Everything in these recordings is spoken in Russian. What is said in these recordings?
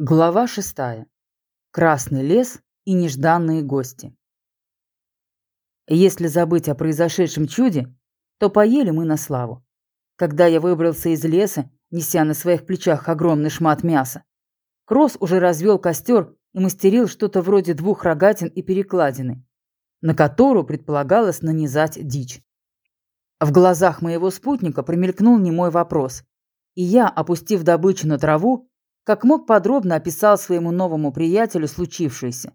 Глава шестая. Красный лес и нежданные гости. Если забыть о произошедшем чуде, то поели мы на славу. Когда я выбрался из леса, неся на своих плечах огромный шмат мяса, Кросс уже развел костер и мастерил что-то вроде двух рогатин и перекладины, на которую предполагалось нанизать дичь. В глазах моего спутника промелькнул немой вопрос, и я, опустив добычу на траву, как мог подробно описал своему новому приятелю случившееся.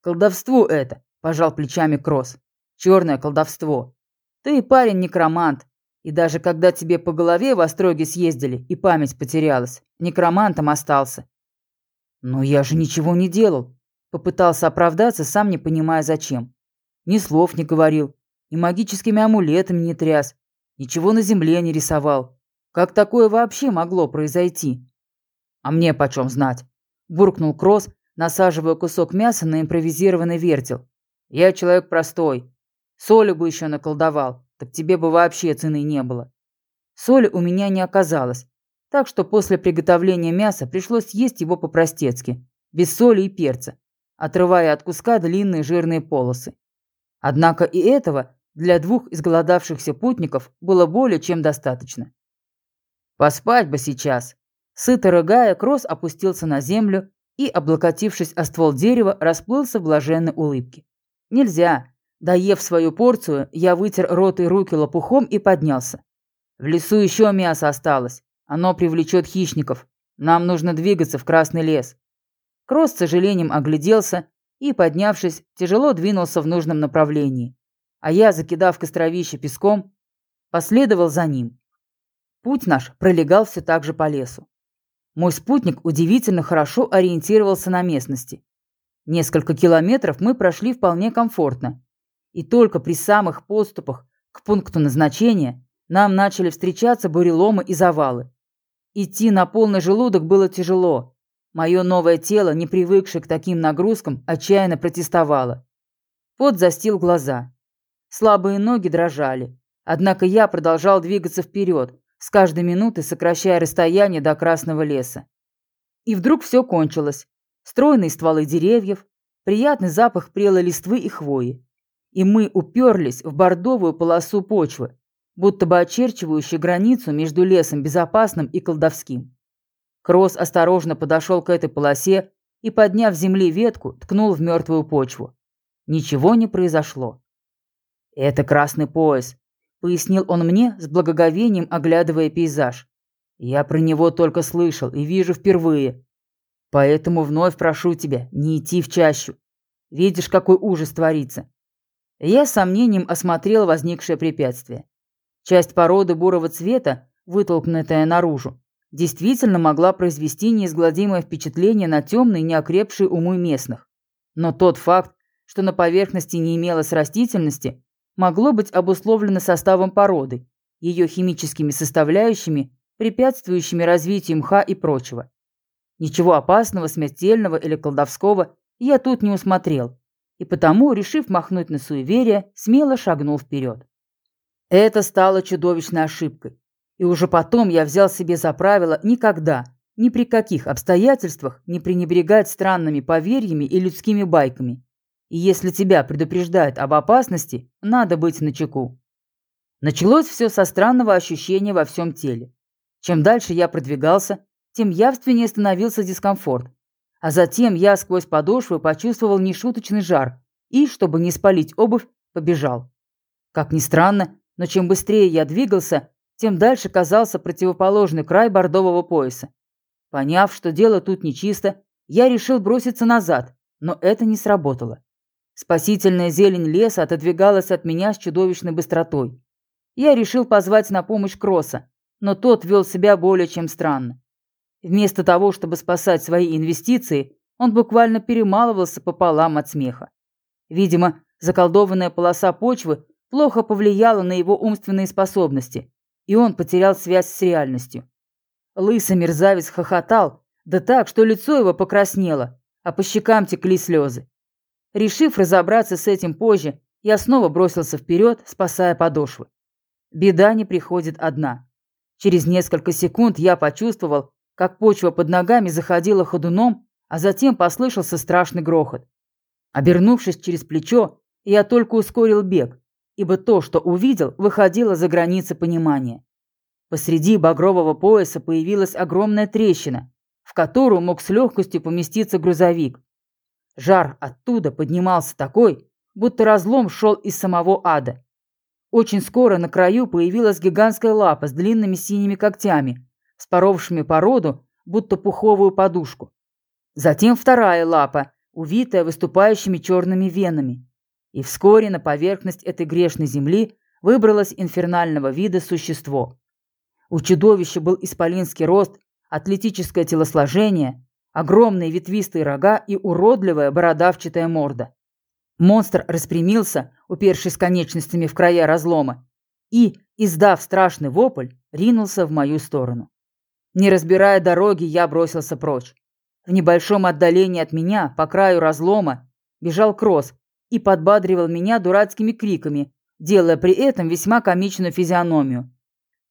«Колдовство это», – пожал плечами Кросс. «Черное колдовство. Ты, парень, некромант, и даже когда тебе по голове в остроге съездили и память потерялась, некромантом остался». «Но я же ничего не делал», – попытался оправдаться, сам не понимая зачем. Ни слов не говорил, и магическими амулетами не тряс, ничего на земле не рисовал. Как такое вообще могло произойти? «А мне почем знать?» – буркнул Кросс, насаживая кусок мяса на импровизированный вертел. «Я человек простой. Соли бы еще наколдовал, так тебе бы вообще цены не было. Соли у меня не оказалось, так что после приготовления мяса пришлось есть его по-простецки, без соли и перца, отрывая от куска длинные жирные полосы. Однако и этого для двух изголодавшихся путников было более чем достаточно. «Поспать бы сейчас», Сыто рыгая, Кросс опустился на землю и, облокотившись о ствол дерева, расплылся в блаженной улыбке. «Нельзя!» Доев свою порцию, я вытер рот и руки лопухом и поднялся. «В лесу еще мясо осталось. Оно привлечет хищников. Нам нужно двигаться в Красный лес». Кросс с сожалением огляделся и, поднявшись, тяжело двинулся в нужном направлении. А я, закидав костровище песком, последовал за ним. Путь наш пролегал все так же по лесу. Мой спутник удивительно хорошо ориентировался на местности. Несколько километров мы прошли вполне комфортно. И только при самых подступах к пункту назначения нам начали встречаться буреломы и завалы. Идти на полный желудок было тяжело. Мое новое тело, не привыкшее к таким нагрузкам, отчаянно протестовало. Пот застил глаза. Слабые ноги дрожали. Однако я продолжал двигаться вперед, с каждой минутой сокращая расстояние до Красного леса. И вдруг все кончилось. Стройные стволы деревьев, приятный запах прелой листвы и хвои. И мы уперлись в бордовую полосу почвы, будто бы очерчивающую границу между лесом безопасным и колдовским. Кросс осторожно подошел к этой полосе и, подняв с земли ветку, ткнул в мертвую почву. Ничего не произошло. «Это красный пояс», пояснил он мне, с благоговением оглядывая пейзаж. Я про него только слышал и вижу впервые. Поэтому вновь прошу тебя не идти в чащу. Видишь, какой ужас творится. Я с сомнением осмотрел возникшее препятствие. Часть породы бурого цвета, вытолкнутая наружу, действительно могла произвести неизгладимое впечатление на темные, неокрепшие умы местных. Но тот факт, что на поверхности не имелось растительности, могло быть обусловлено составом породы, ее химическими составляющими, препятствующими развитию мха и прочего. Ничего опасного, смертельного или колдовского я тут не усмотрел, и потому, решив махнуть на суеверие, смело шагнул вперед. Это стало чудовищной ошибкой, и уже потом я взял себе за правило никогда, ни при каких обстоятельствах не пренебрегать странными поверьями и людскими байками, и если тебя предупреждают об опасности, надо быть начеку. Началось все со странного ощущения во всем теле. Чем дальше я продвигался, тем явственнее становился дискомфорт. А затем я сквозь подошву почувствовал нешуточный жар и, чтобы не спалить обувь, побежал. Как ни странно, но чем быстрее я двигался, тем дальше казался противоположный край бордового пояса. Поняв, что дело тут нечисто, я решил броситься назад, но это не сработало. Спасительная зелень леса отодвигалась от меня с чудовищной быстротой. Я решил позвать на помощь Кросса, но тот вел себя более чем странно. Вместо того, чтобы спасать свои инвестиции, он буквально перемалывался пополам от смеха. Видимо, заколдованная полоса почвы плохо повлияла на его умственные способности, и он потерял связь с реальностью. Лысый мерзавец хохотал, да так, что лицо его покраснело, а по щекам текли слезы. Решив разобраться с этим позже, я снова бросился вперед, спасая подошвы. Беда не приходит одна. Через несколько секунд я почувствовал, как почва под ногами заходила ходуном, а затем послышался страшный грохот. Обернувшись через плечо, я только ускорил бег, ибо то, что увидел, выходило за границы понимания. Посреди багрового пояса появилась огромная трещина, в которую мог с легкостью поместиться грузовик. Жар оттуда поднимался такой, будто разлом шел из самого ада. Очень скоро на краю появилась гигантская лапа с длинными синими когтями, споровшими породу, будто пуховую подушку. Затем вторая лапа, увитая выступающими черными венами. И вскоре на поверхность этой грешной земли выбралось инфернального вида существо. У чудовища был исполинский рост, атлетическое телосложение, огромные ветвистые рога и уродливая бородавчатая морда. Монстр распрямился, упершись конечностями в края разлома, и, издав страшный вопль, ринулся в мою сторону. Не разбирая дороги, я бросился прочь. В небольшом отдалении от меня, по краю разлома, бежал Кросс и подбадривал меня дурацкими криками, делая при этом весьма комичную физиономию.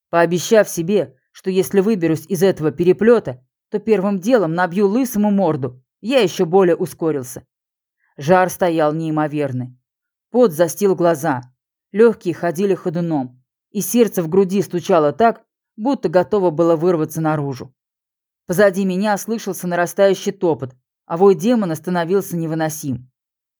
Пообещав себе, что если выберусь из этого переплета, то первым делом набью лысому морду, я еще более ускорился. Жар стоял неимоверный. Пот застил глаза, легкие ходили ходуном, и сердце в груди стучало так, будто готово было вырваться наружу. Позади меня слышался нарастающий топот, а вой демона становился невыносим.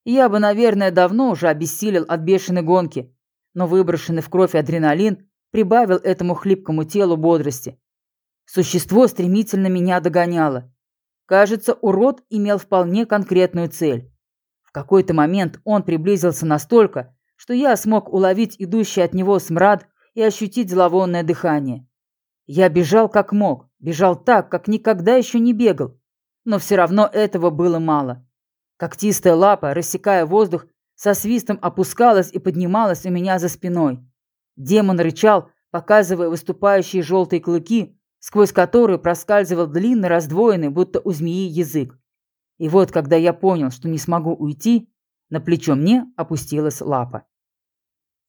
Я бы, наверное, давно уже обессилел от бешеной гонки, но выброшенный в кровь адреналин прибавил этому хлипкому телу бодрости. Существо стремительно меня догоняло. Кажется, урод имел вполне конкретную цель. В какой-то момент он приблизился настолько, что я смог уловить идущий от него смрад и ощутить зловонное дыхание. Я бежал как мог, бежал так, как никогда еще не бегал. Но все равно этого было мало. Когтистая лапа, рассекая воздух, со свистом опускалась и поднималась у меня за спиной. Демон рычал, показывая выступающие желтые клыки, сквозь которые проскальзывал длинный, раздвоенный, будто у змеи, язык. И вот, когда я понял, что не смогу уйти, на плечо мне опустилась лапа.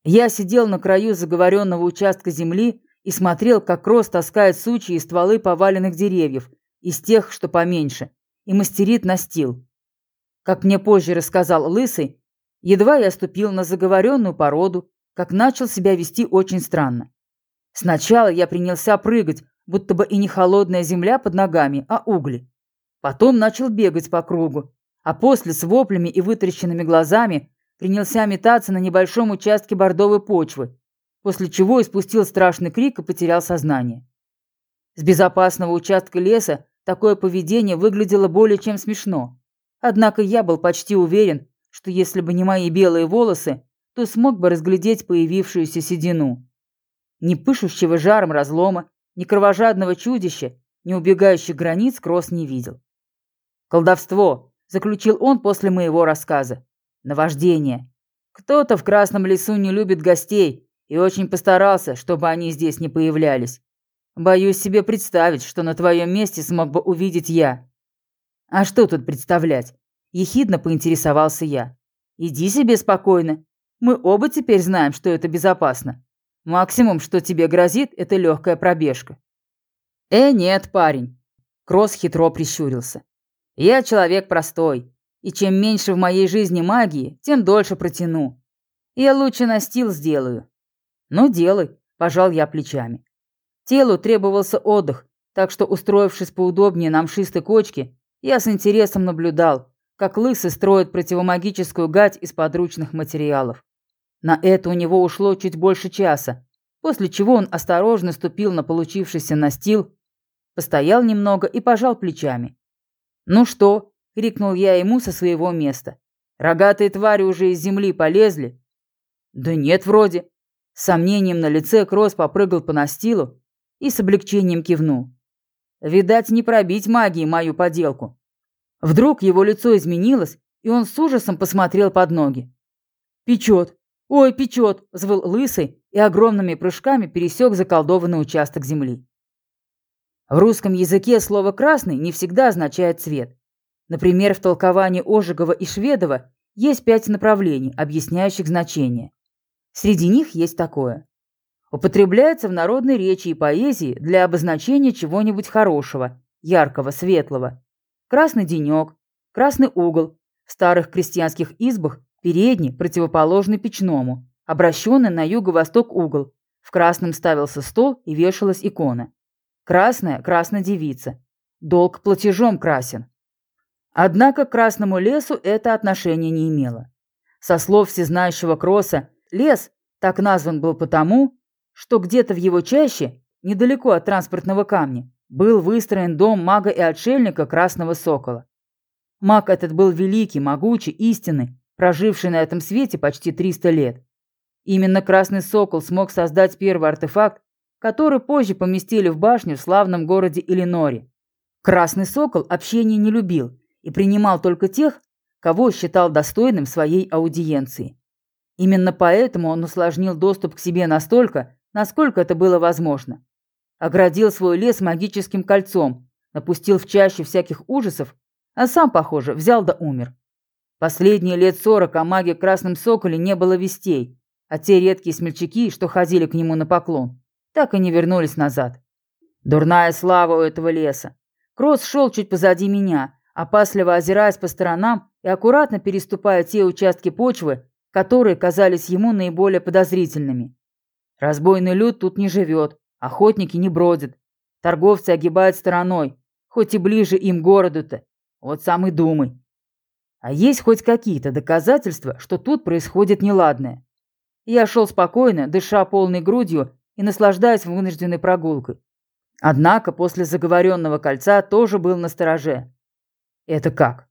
Я сидел на краю заговоренного участка земли и смотрел, как Кросс таскает сучьи и стволы поваленных деревьев, из тех, что поменьше, и мастерит настил. Как мне позже рассказал Лысый, едва я ступил на заговоренную породу, как начал себя вести очень странно. Сначала я принялся прыгать, будто бы и не холодная земля под ногами, а угли. Потом начал бегать по кругу, а после с воплями и вытрященными глазами принялся метаться на небольшом участке бордовой почвы, после чего испустил страшный крик и потерял сознание. С безопасного участка леса такое поведение выглядело более чем смешно. Однако я был почти уверен, что если бы не мои белые волосы, то смог бы разглядеть появившуюся седину. Ни пышущего жаром разлома, ни кровожадного чудища, ни убегающих границ Кросс не видел. «Колдовство!» – заключил он после моего рассказа. «Наваждение. Кто-то в Красном лесу не любит гостей и очень постарался, чтобы они здесь не появлялись. Боюсь себе представить, что на твоем месте смог бы увидеть я. А что тут представлять? Ехидно поинтересовался я. Иди себе спокойно. Мы оба теперь знаем, что это безопасно. Максимум, что тебе грозит, это легкая пробежка. Э, нет, парень. Кросс хитро прищурился. Я человек простой, и чем меньше в моей жизни магии, тем дольше протяну. Я лучше настил сделаю. «Ну, делай», – пожал я плечами. Телу требовался отдых, так что, устроившись поудобнее на мшистой кочке, я с интересом наблюдал, как лысый строит противомагическую гать из подручных материалов. На это у него ушло чуть больше часа, после чего он осторожно ступил на получившийся настил, постоял немного и пожал плечами. «Ну что?» – крикнул я ему со своего места. «Рогатые твари уже из земли полезли?» «Да нет, вроде», с сомнением на лице Кросс попрыгал по настилу и с облегчением кивнул. Видать, не пробить магии мою поделку. Вдруг его лицо изменилось, и он с ужасом посмотрел под ноги. «Печет! Ой, печет!» – взвыл лысый и огромными прыжками пересек заколдованный участок земли. В русском языке слово «красный» не всегда означает цвет. Например, в толковании Ожегова и Шведова есть пять направлений, объясняющих значение. Среди них есть такое. Употребляется в народной речи и поэзии для обозначения чего-нибудь хорошего яркого, светлого. Красный денек, красный угол. В старых крестьянских избах передний, противоположный печному, обращенный на юго-восток угол. В красном ставился стол и вешалась икона. Красная – красная девица. Долг платежом красен. Однако к красному лесу это отношение не имело. Со слов всезнающего Кросса, лес так назван был потому, что где-то в его чаще, недалеко от транспортного камня, был выстроен дом мага и отшельника Красного Сокола. Маг этот был великий, могучий, истинный, проживший на этом свете почти 300 лет. Именно Красный Сокол смог создать первый артефакт, который позже поместили в башню в славном городе Иллиноре. Красный Сокол общения не любил и принимал только тех, кого считал достойным своей аудиенции. Именно поэтому он усложнил доступ к себе настолько, насколько это было возможно оградил свой лес магическим кольцом, напустил в чаще всяких ужасов, а сам, похоже, взял да умер. Последние лет сорок о маге Красном Соколе не было вестей, а те редкие смельчаки, что ходили к нему на поклон, так и не вернулись назад. Дурная слава у этого леса. Кросс шел чуть позади меня, опасливо озираясь по сторонам и аккуратно переступая те участки почвы, которые казались ему наиболее подозрительными. Разбойный люд тут не живет, Охотники не бродят. Торговцы огибают стороной, хоть и ближе им городу-то. Вот сам и думай. А есть хоть какие-то доказательства, что тут происходит неладное? Я шел спокойно, дыша полной грудью и наслаждаясь вынужденной прогулкой. Однако после заговоренного кольца тоже был на стороже. Это как?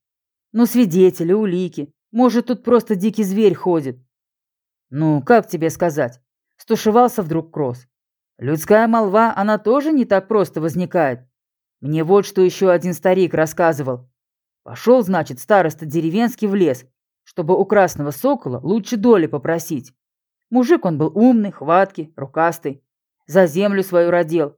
Ну, свидетели, улики. Может, тут просто дикий зверь ходит. Ну, как тебе сказать? Стушевался вдруг Кросс. Людская молва, она тоже не так просто возникает. Мне вот что еще один старик рассказывал. Пошел, значит, староста деревенский в лес, чтобы у красного сокола лучше доли попросить. Мужик он был умный, хваткий, рукастый. За землю свою родил.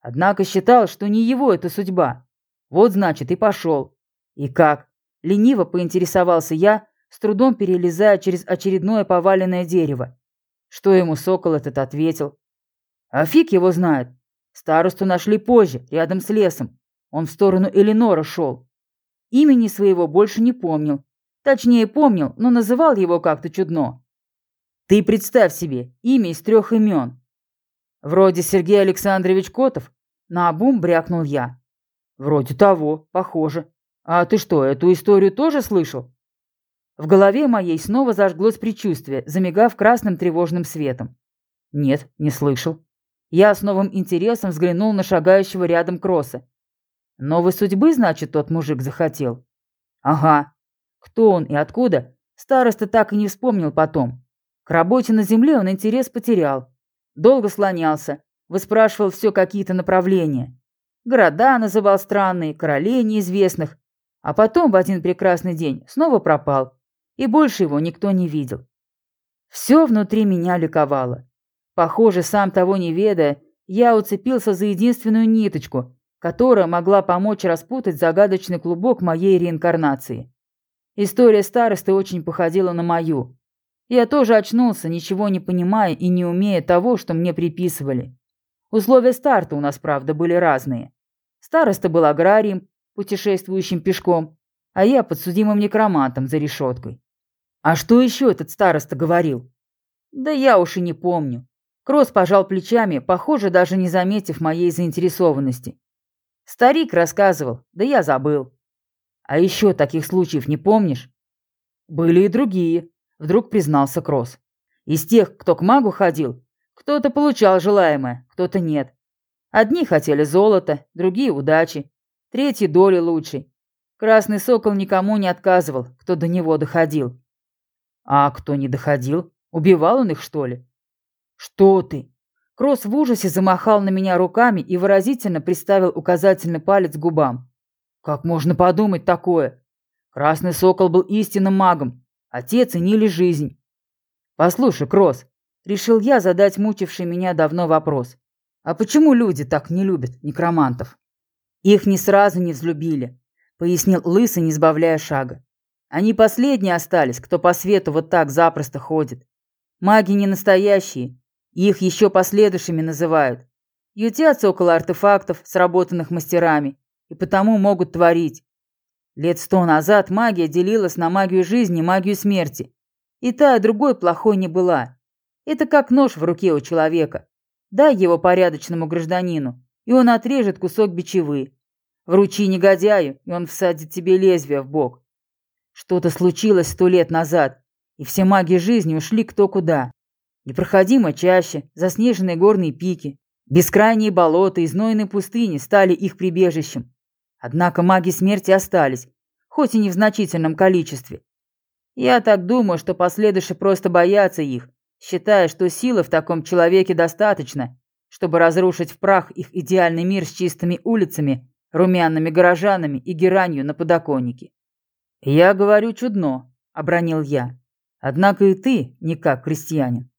Однако считал, что не его эта судьба. Вот, значит, и пошел. И как? Лениво поинтересовался я, с трудом перелезая через очередное поваленное дерево. Что ему сокол этот ответил? А фиг его знает. Старосту нашли позже, рядом с лесом. Он в сторону Элинора шел. Имени своего больше не помнил. Точнее, помнил, но называл его как-то чудно. Ты представь себе, имя из трех имен. Вроде Сергей Александрович Котов. Наобум брякнул я. Вроде того, похоже. А ты что, эту историю тоже слышал? В голове моей снова зажглось предчувствие, замигав красным тревожным светом. Нет, не слышал. Я с новым интересом взглянул на шагающего рядом Кросса. Новой судьбы, значит, тот мужик захотел? Ага. Кто он и откуда, староста так и не вспомнил потом. К работе на земле он интерес потерял. Долго слонялся, выспрашивал все какие-то направления. Города называл странные, королей неизвестных. А потом в один прекрасный день снова пропал. И больше его никто не видел. Все внутри меня ликовало. Похоже, сам того не ведая, я уцепился за единственную ниточку, которая могла помочь распутать загадочный клубок моей реинкарнации. История старосты очень походила на мою. Я тоже очнулся, ничего не понимая и не умея того, что мне приписывали. Условия старта у нас, правда, были разные. Староста был аграрием, путешествующим пешком, а я подсудимым некромантом за решеткой. А что еще этот староста говорил? Да я уж и не помню. Кросс пожал плечами, похоже, даже не заметив моей заинтересованности. Старик рассказывал, да я забыл. А еще таких случаев не помнишь? Были и другие, вдруг признался Кросс. Из тех, кто к магу ходил, кто-то получал желаемое, кто-то нет. Одни хотели золота, другие удачи, третьи доли лучшей. Красный сокол никому не отказывал, кто до него доходил. А кто не доходил, убивал он их, что ли? «Что ты?» Кросс в ужасе замахал на меня руками и выразительно приставил указательный палец к губам. «Как можно подумать такое? Красный сокол был истинным магом, те ценили жизнь». «Послушай, Кросс, решил я задать мучивший меня давно вопрос. А почему люди так не любят некромантов?» «Их не сразу не взлюбили», — пояснил Лысый, не сбавляя шага. «Они последние остались, кто по свету вот так запросто ходит. Маги не настоящие, их еще последующими называют. Ютятся около артефактов, сработанных мастерами, и потому могут творить. Лет сто назад магия делилась на магию жизни и магию смерти. И та, и другой плохой не была. Это как нож в руке у человека. Дай его порядочному гражданину, и он отрежет кусок бичевы. Вручи негодяю, и он всадит тебе лезвие в бок. Что-то случилось сто лет назад, и все маги жизни ушли кто куда. Непроходимо чаще, заснеженные горные пики, бескрайние болота и знойные пустыни стали их прибежищем. Однако маги смерти остались, хоть и не в значительном количестве. Я так думаю, что последующие просто боятся их, считая, что силы в таком человеке достаточно, чтобы разрушить в прах их идеальный мир с чистыми улицами, румяными горожанами и геранью на подоконнике. «Я говорю чудно», — обронил я. «Однако и ты не как крестьянин».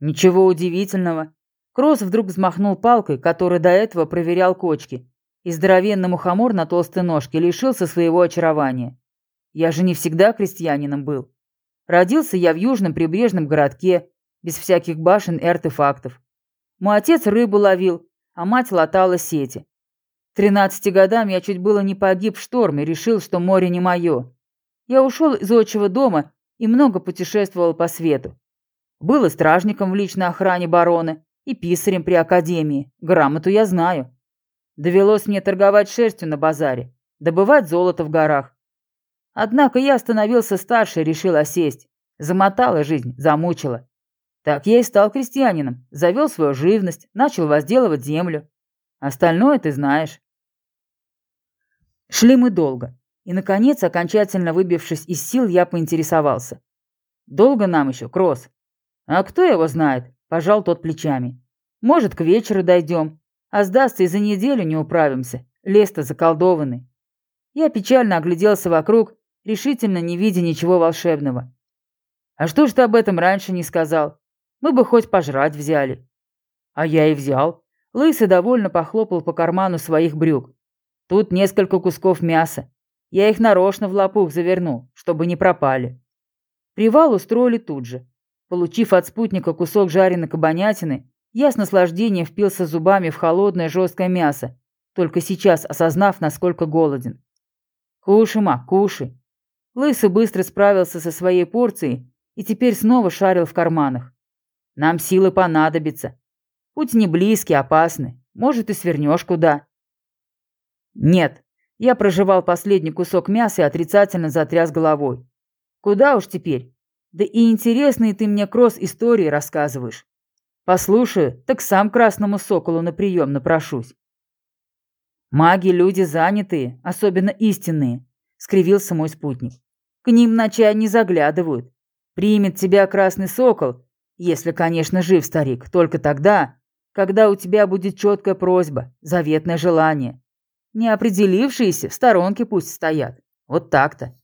Ничего удивительного. Кросс вдруг взмахнул палкой, которой до этого проверял кочки, и здоровенный мухомор на толстой ножке лишился своего очарования. Я же не всегда крестьянином был. Родился я в южном прибрежном городке, без всяких башен и артефактов. Мой отец рыбу ловил, а мать латала сети. Тринадцати годам я чуть было не погиб в шторме, решил, что море не мое. Я ушел из отчего дома и много путешествовал по свету. Был и стражником в личной охране барона, и писарем при академии. Грамоту я знаю. Довелось мне торговать шерстью на базаре, добывать золото в горах. Однако я становился старше и решил осесть. Замотала жизнь, замучила. Так я и стал крестьянином, завел свою живность, начал возделывать землю. Остальное ты знаешь. Шли мы долго. И, наконец, окончательно выбившись из сил, я поинтересовался. «Долго нам еще, Кросс?» «А кто его знает?» – пожал тот плечами. «Может, к вечеру дойдем. А сдастся и за неделю не управимся. Лес-то заколдованный». Я печально огляделся вокруг, решительно не видя ничего волшебного. «А что ж ты об этом раньше не сказал? Мы бы хоть пожрать взяли». «А я и взял». Лысый довольно похлопал по карману своих брюк. Тут несколько кусков мяса. Я их нарочно в лопух завернул, чтобы не пропали. Привал устроили тут же. Получив от спутника кусок жареной кабанятины, я с наслаждением впился зубами в холодное жесткое мясо, только сейчас осознав, насколько голоден. «Кушай, ма, кушай!» Лысый быстро справился со своей порцией и теперь снова шарил в карманах. «Нам силы понадобятся. Путь не близкий, опасный. Может, и свернешь куда. «Нет». Я прожевал последний кусок мяса и отрицательно затряс головой. «Куда уж теперь? Да и интересные ты мне, Кросс, истории рассказываешь. Послушаю, так сам красному соколу на прием напрошусь». «Маги – люди занятые, особенно истинные», – скривился мой спутник. «К ним на чай не заглядывают. Примет тебя красный сокол, если, конечно, жив старик, только тогда, когда у тебя будет четкая просьба, заветное желание. Неопределившиеся в сторонке пусть стоят. Вот так-то.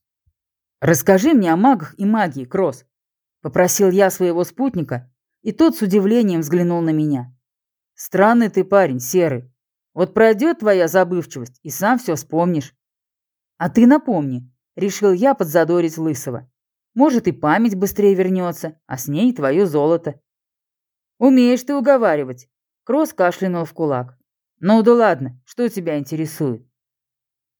«Расскажи мне о магах и магии, Кросс», — попросил я своего спутника, и тот с удивлением взглянул на меня. «Странный ты парень, Серый. Вот пройдет твоя забывчивость, и сам все вспомнишь». «А ты напомни», — решил я подзадорить Лысого. «Может, и память быстрее вернется, а с ней твое золото». «Умеешь ты уговаривать», — Кросс кашлянул в кулак. «Ну да ладно, что тебя интересует?»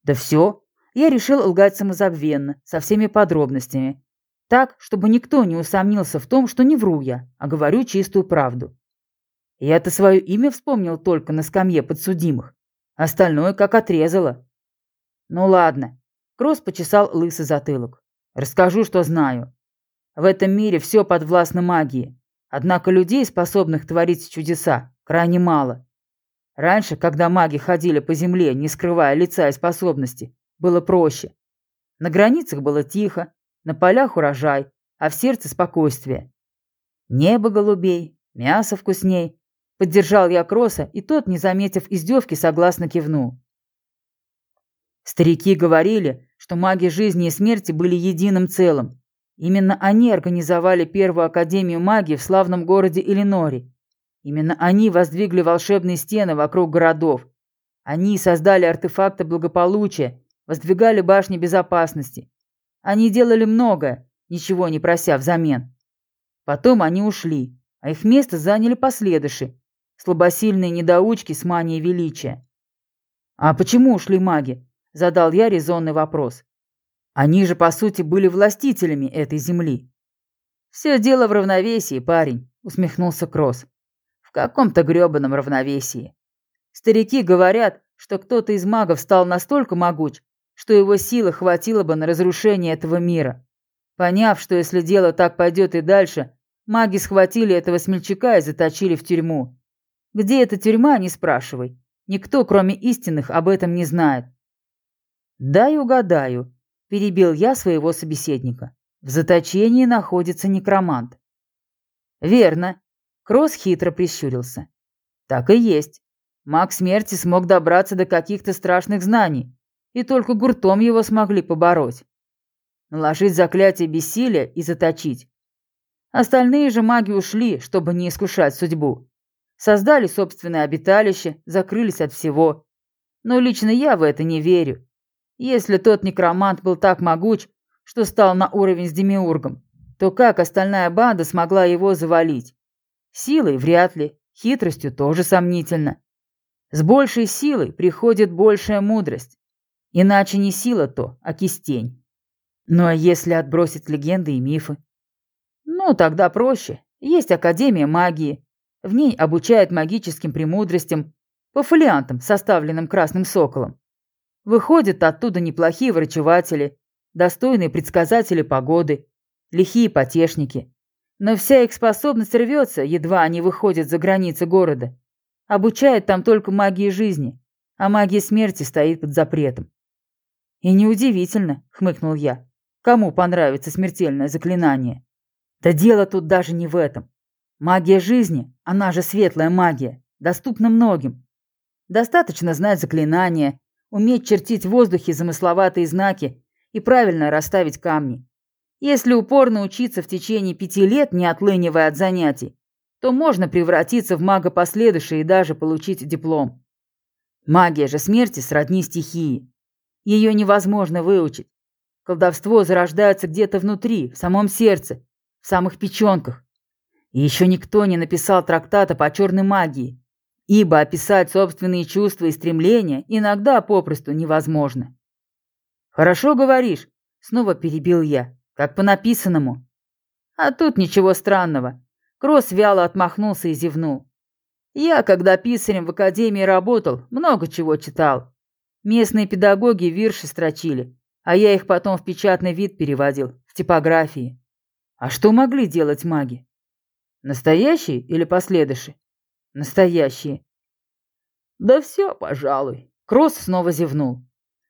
«Да все. Я решил лгать самозабвенно, со всеми подробностями. Так, чтобы никто не усомнился в том, что не вру я, а говорю чистую правду. Я-то свое имя вспомнил только на скамье подсудимых. Остальное как отрезало. Ну ладно. Кросс почесал лысый затылок. Расскажу, что знаю. В этом мире все подвластно магии. Однако людей, способных творить чудеса, крайне мало. Раньше, когда маги ходили по земле, не скрывая лица и способности, было проще. На границах было тихо, на полях урожай, а в сердце спокойствие. Небо голубей, мясо вкусней. Поддержал я Кросса, и тот, не заметив издевки, согласно кивнул. Старики говорили, что маги жизни и смерти были единым целым. Именно они организовали первую академию магии в славном городе Иллинори Именно они воздвигли волшебные стены вокруг городов. Они создали артефакты благополучия, воздвигали башни безопасности. Они делали многое, ничего не прося взамен. Потом они ушли, а их место заняли последующие, слабосильные недоучки с манией величия. «А почему ушли маги?» – задал я резонный вопрос. «Они же, по сути, были властителями этой земли». «Все дело в равновесии, парень», – усмехнулся Кросс. «В каком-то грёбаном равновесии. Старики говорят, что кто-то из магов стал настолько могуч, что его силы хватило бы на разрушение этого мира. Поняв, что если дело так пойдет и дальше, маги схватили этого смельчака и заточили в тюрьму. Где эта тюрьма, не спрашивай. Никто, кроме истинных, об этом не знает. «Дай угадаю», – перебил я своего собеседника. «В заточении находится некромант». «Верно». Кросс хитро прищурился. «Так и есть. Маг смерти смог добраться до каких-то страшных знаний, и только гуртом его смогли побороть. Наложить заклятие бессилия и заточить. Остальные же маги ушли, чтобы не искушать судьбу. Создали собственное обиталище, закрылись от всего. Но лично я в это не верю. Если тот некромант был так могуч, что стал на уровень с Демиургом, то как остальная банда смогла его завалить? Силой вряд ли, хитростью тоже сомнительно. С большей силой приходит большая мудрость. Иначе не сила то, а кистень. Ну а если отбросить легенды и мифы? Ну, тогда проще. Есть Академия магии, в ней обучают магическим премудростям, по фолиантам, составленным Красным Соколом. Выходят оттуда неплохие врачеватели, достойные предсказатели погоды, лихие потешники. Но вся их способность рвется, едва они выходят за границы города. Обучают там только магии жизни, а магия смерти стоит под запретом. «И неудивительно», — хмыкнул я, — «кому понравится смертельное заклинание?» «Да дело тут даже не в этом. Магия жизни, она же светлая магия, доступна многим. Достаточно знать заклинания, уметь чертить в воздухе замысловатые знаки и правильно расставить камни. Если упорно учиться в течение пяти лет, не отлынивая от занятий, то можно превратиться в мага последующий и даже получить диплом. Магия же смерти сродни стихии. Ее невозможно выучить. Колдовство зарождается где-то внутри, в самом сердце, в самых печенках. И еще никто не написал трактата по черной магии, ибо описать собственные чувства и стремления иногда попросту невозможно. «Хорошо говоришь», — снова перебил я, — «как по написанному». А тут ничего странного. Кросс вяло отмахнулся и зевнул. Я, когда писарем в академии работал, много чего читал. Местные педагоги вирши строчили, а я их потом в печатный вид переводил, в типографии. А что могли делать маги? Настоящие или последующие? Настоящие. Да все, пожалуй. Кросс снова зевнул.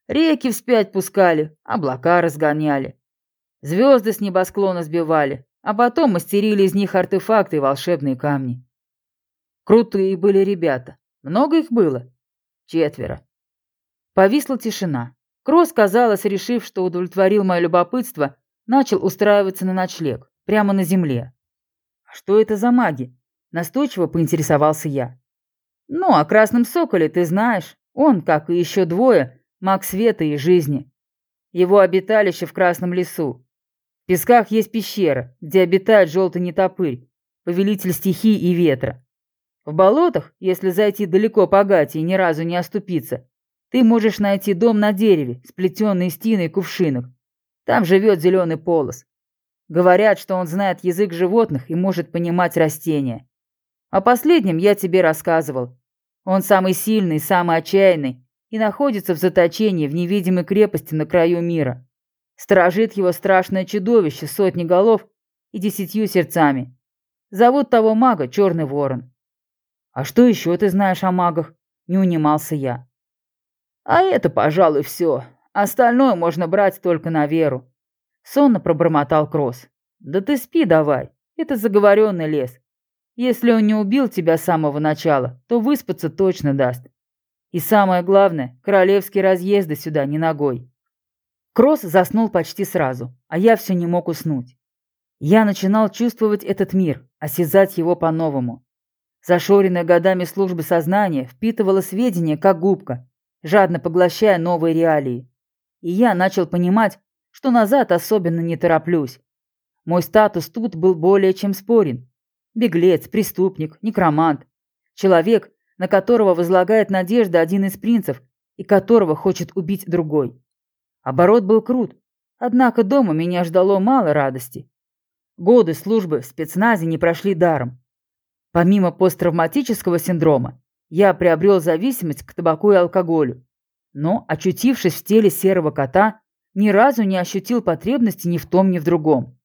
Реки вспять пускали, облака разгоняли. Звезды с небосклона сбивали, а потом мастерили из них артефакты и волшебные камни. Крутые были ребята. Много их было? Четверо. Повисла тишина. Кросс, казалось, решив, что удовлетворил мое любопытство, начал устраиваться на ночлег, прямо на земле. Что это за маги? Настойчиво поинтересовался я. Ну, о Красном Соколе ты знаешь. Он, как и еще двое, маг света и жизни. Его обиталище в Красном лесу. В песках есть пещера, где обитает желтый нетопырь, повелитель стихий и ветра. В болотах, если зайти далеко по гате и ни разу не оступиться, ты можешь найти дом на дереве, сплетенный из тины и кувшинок. Там живет зеленый полос. Говорят, что он знает язык животных и может понимать растения. О последнем я тебе рассказывал. Он самый сильный, самый отчаянный и находится в заточении в невидимой крепости на краю мира. Сторожит его страшное чудовище сотни голов и десятью сердцами. Зовут того мага Черный Ворон. А что еще ты знаешь о магах? Не унимался я. А это, пожалуй, все. Остальное можно брать только на веру. Сонно пробормотал Кросс. «Да ты спи давай, это заговоренный лес. Если он не убил тебя с самого начала, то выспаться точно даст. И самое главное, королевские разъезды сюда не ногой». Кросс заснул почти сразу, а я все не мог уснуть. Я начинал чувствовать этот мир, осязать его по-новому. Зашоренная годами службы сознания впитывала сведения, как губка, жадно поглощая новые реалии. И я начал понимать, что назад особенно не тороплюсь. Мой статус тут был более чем спорен. Беглец, преступник, некромант. Человек, на которого возлагает надежда один из принцев, и которого хочет убить другой. Оборот был крут, однако дома меня ждало мало радости. Годы службы в спецназе не прошли даром. Помимо посттравматического синдрома, я приобрел зависимость к табаку и алкоголю. Но, очутившись в теле серого кота, ни разу не ощутил потребности ни в том, ни в другом.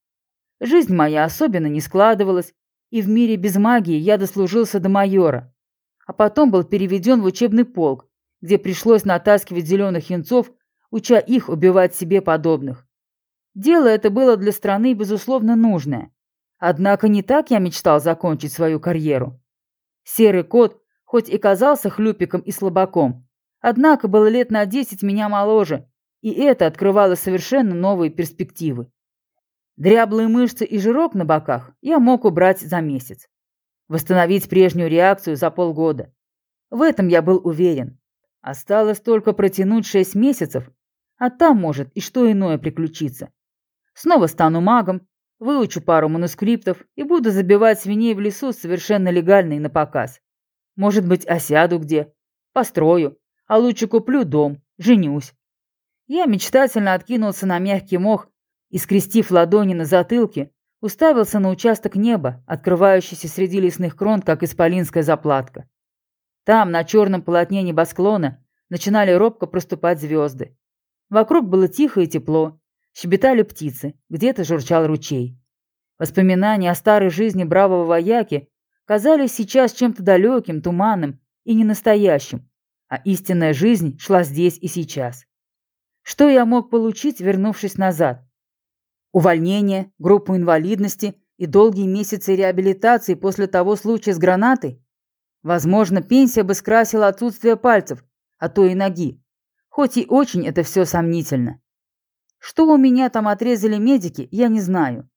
Жизнь моя особенно не складывалась, и в мире без магии я дослужился до майора, а потом был переведен в учебный полк, где пришлось натаскивать зеленых юнцов, уча их убивать себе подобных. Дело это было для страны, безусловно, нужное. Однако не так я мечтал закончить свою карьеру. Серый кот, хоть и казался хлюпиком и слабаком, однако был лет на десять меня моложе, и это открывало совершенно новые перспективы. Дряблые мышцы и жирок на боках я мог убрать за месяц. Восстановить прежнюю реакцию за полгода. В этом я был уверен. Осталось только протянуть шесть месяцев, а там может и что иное приключиться. Снова стану магом, выучу пару манускриптов и буду забивать свиней в лесу совершенно легально и на показ. Может быть, осяду где, построю, а лучше куплю дом, женюсь. Я мечтательно откинулся на мягкий мох и, скрестив ладони на затылке, уставился на участок неба, открывающийся среди лесных крон, как исполинская заплатка. Там, на черном полотне небосклона, начинали робко проступать звезды. Вокруг было тихо и тепло, щебетали птицы, где-то журчал ручей. Воспоминания о старой жизни бравого вояки казались сейчас чем-то далеким, туманным и ненастоящим, а истинная жизнь шла здесь и сейчас. Что я мог получить, вернувшись назад? Увольнение, группу инвалидности и долгие месяцы реабилитации после того случая с гранатой? Возможно, пенсия бы скрасила отсутствие пальцев, а то и ноги. Хоть и очень это все сомнительно. Что у меня там отрезали медики, я не знаю.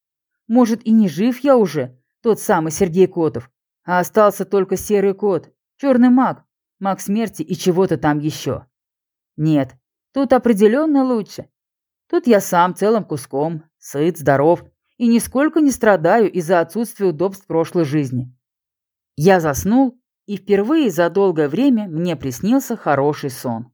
Может, и не жив я уже, тот самый Сергей Котов, а остался только серый кот, черный маг, маг смерти и чего-то там еще. Нет, Тут определенно лучше. Тут я сам целым куском, сыт, здоров и нисколько не страдаю из-за отсутствия удобств прошлой жизни. Я заснул, и впервые за долгое время мне приснился хороший сон.